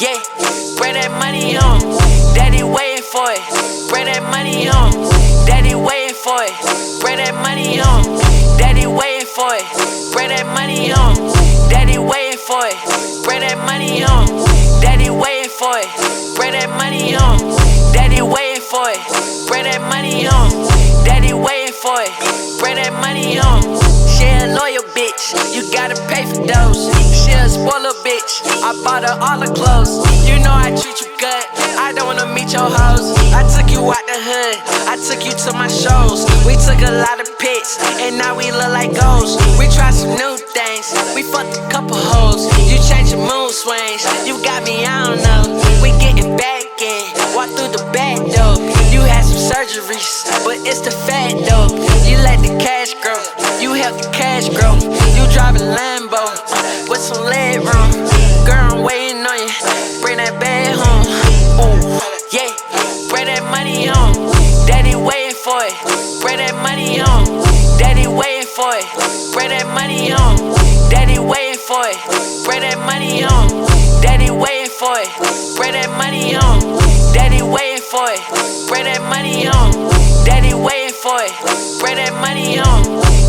Yeah, bring that money on. Daddy waiting for it. Bring that money on. Daddy waiting for it. Bring that money on. Daddy waiting for it. Bring that money on. Daddy waiting for it. Bring that money on. Daddy waiting for it. Bring that money on. Daddy waiting for it. Bring that money on. Daddy waiting for it. Bring that money on. She a loyal bitch. You gotta pay for those. She a spoiler bitch. I bought her all the clothes. You know I treat you good. I don't wanna meet your hoes. I took you out the hood. I took you to my shows. We took a lot of pics, and now we look like ghosts. We tried some new things. We fucked a couple hoes. You changed your mood swings. You got me, I don't know. We getting back in. Walk through the back door. You had some surgeries, but it's the fat though. You let the cash grow. You help the cash grow. It. Bring that money on. Daddy waiting for it. Bring that money on. Daddy waiting for it. Bring that money on. Daddy waiting for it. Bring that money on. Daddy waiting for it. Bring that money on. Daddy waiting for it. Bring that money on.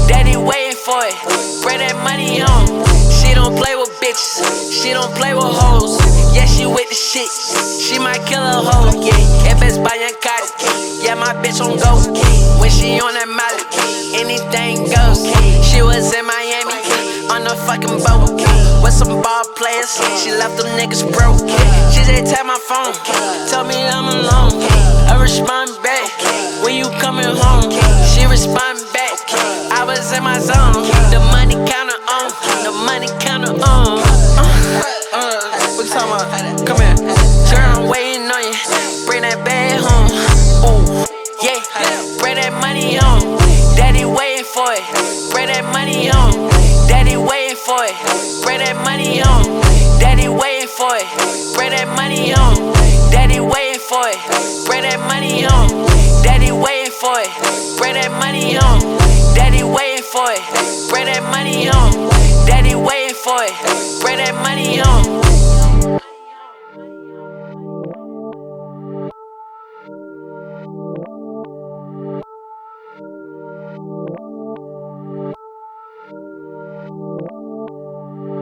Daddy waiting for it. Bring that money on. She don't play with bitches. She don't play with hoes. Yeah, she with the shit. She might kill a hoe. Yeah, if it's by Yankati. Yeah, my bitch on go. When she on that molly, anything goes. She was in Miami on a fucking boat with some ball players. She left them niggas broke. She just tap my phone, tell me I'm alone. I respond back when you coming home. She respond back. I was in my zone. The money counter on. The money counter on. Uh, uh, what you talking about? Come here. Girl, I'm on. Daddy waiting for it. Bring that money on. Daddy waiting for it. Bring that money on. Daddy waiting for it. Bring that money on. Daddy waiting for it. Bring that money on. Daddy waiting for it. Bring that money on. Daddy waiting for it. Bring that money on.